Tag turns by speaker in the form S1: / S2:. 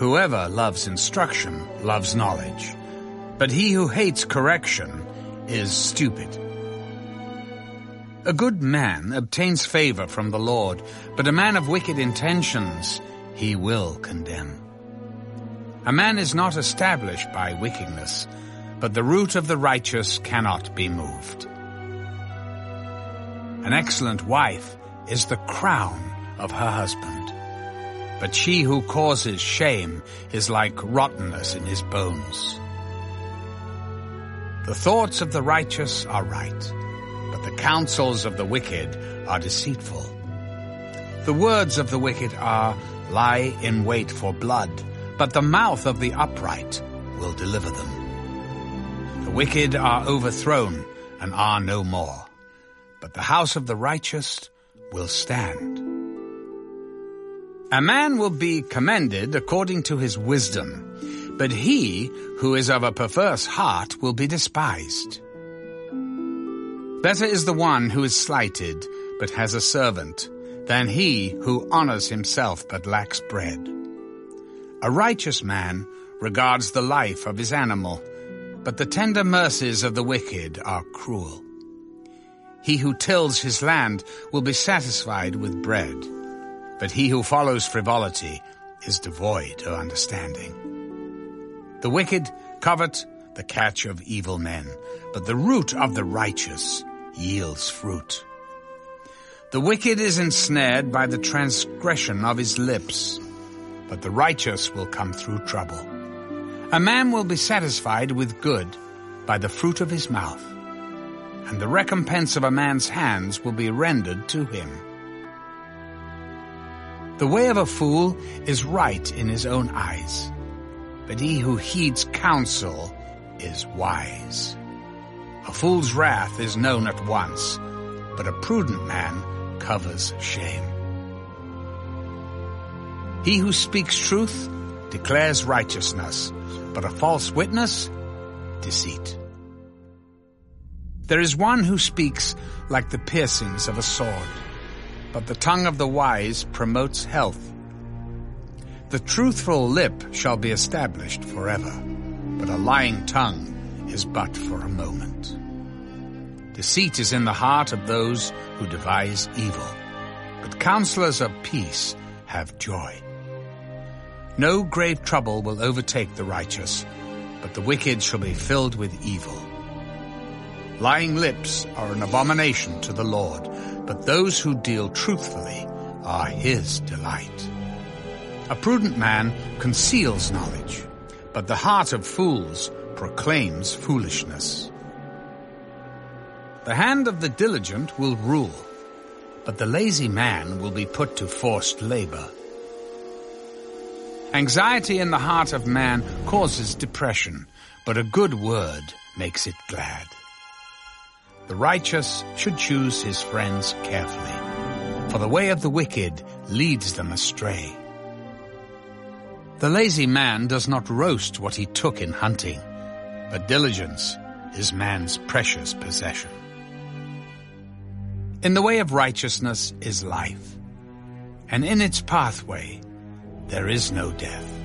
S1: Whoever loves instruction loves knowledge, but he who hates correction is stupid. A good man obtains favor from the Lord, but a man of wicked intentions he will condemn. A man is not established by wickedness, but the root of the righteous cannot be moved. An excellent wife is the crown of her husband, but she who causes shame is like rottenness in his bones. The thoughts of the righteous are right, but the counsels of the wicked are deceitful. The words of the wicked are lie in wait for blood, but the mouth of the upright will deliver them. The wicked are overthrown and are no more, but the house of the righteous will stand. A man will be commended according to his wisdom, but he who is of a perverse heart will be despised. Better is the one who is slighted, but has a servant, than he who honors himself but lacks bread. A righteous man regards the life of his animal, but the tender mercies of the wicked are cruel. He who tills his land will be satisfied with bread, but he who follows frivolity is devoid of understanding. The wicked covet the catch of evil men, but the root of the righteous yields fruit. The wicked is ensnared by the transgression of his lips, but the righteous will come through trouble. A man will be satisfied with good by the fruit of his mouth, and the recompense of a man's hands will be rendered to him. The way of a fool is right in his own eyes, but he who heeds counsel is wise. A fool's wrath is known at once, but a prudent man covers shame. He who speaks truth declares righteousness, but a false witness, deceit. There is one who speaks like the piercings of a sword, but the tongue of the wise promotes health. The truthful lip shall be established forever, but a lying tongue is but for a moment. Deceit is in the heart of those who devise evil, but counselors of peace have joy. No grave trouble will overtake the righteous, but the wicked shall be filled with evil. Lying lips are an abomination to the Lord, but those who deal truthfully are his delight. A prudent man conceals knowledge, but the heart of fools proclaims foolishness. The hand of the diligent will rule, but the lazy man will be put to forced labor. Anxiety in the heart of man causes depression, but a good word makes it glad. The righteous should choose his friends carefully, for the way of the wicked leads them astray. The lazy man does not roast what he took in hunting, but diligence is man's precious possession. In the way of righteousness is life, and in its pathway there is no death.